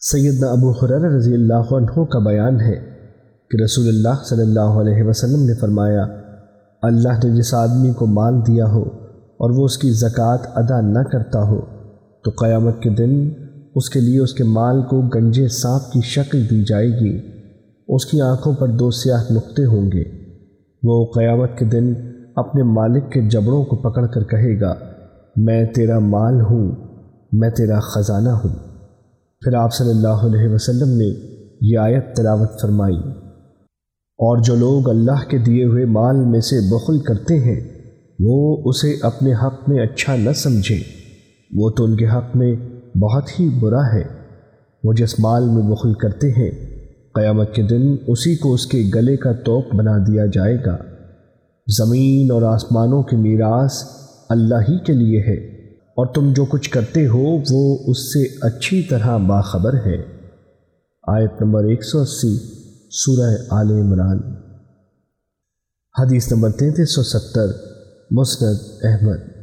سیدنا ابو حرر رضی اللہ عنہ کا بیان ہے کہ رسول اللہ صلی اللہ علیہ وسلم نے فرمایا، اللہ نے جس آدمی کو مال دیا ہو اور وہ اس کی زکوٰۃ ادا نہ کرتا ہو، تو قیامت کے دن اس کے لیے اس کے مال کو گنجے سانپ کی شکل دی جائے گی۔ اس کی آنکھوں پر دو سیاہ نقطے ہوں گے۔ وہ قیامت کے دن اپنے مالک کے جبڑوں کو پکڑ کر کہے گا، میں تیرا مال ہوں، میں تیرا خزانہ ہوں۔ میں پھر آپ صلی اللہ علیہ وسلم نے یہ آیت تلاوت فرمائی۔ اور جو لوگ اللہ کے دیے ہوئے مال میں سے بخل کرتے ہیں، وہ اسے اپنے حق میں اچھا نہ سمجھے۔ وہ تو ان کے حق میں بہت ہی برا ہے۔ وہ جس مال میں بخل کرتے ہیں، قیامت کے دن اسی کو اس کے گلے کا توق بنا دیا جائے گا۔ زمین اور آسمانوں کی میراث اللہ ہی کے لیے ہے۔ جائے گا زمین اور آسمانوں کی میراث اللہ ہی کے لیے ہے۔ اور تم جو کچھ کرتے ہو وہ اس سے اچھی طرح باخبر ہے